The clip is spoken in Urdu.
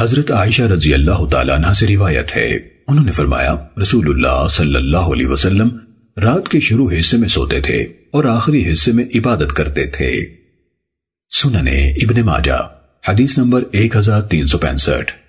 حضرت عائشہ رضی اللہ تعالیٰ عنہ سے روایت ہے۔ انہوں نے فرمایا، رسول اللہ صلی اللہ علیہ وسلم رات کے شروع حصے میں سوتے تھے اور آخری حصے میں عبادت کرتے تھے۔ سننے ابن ماجہ، حدیث نمبر ایک ہزار تین سو پینسٹھ۔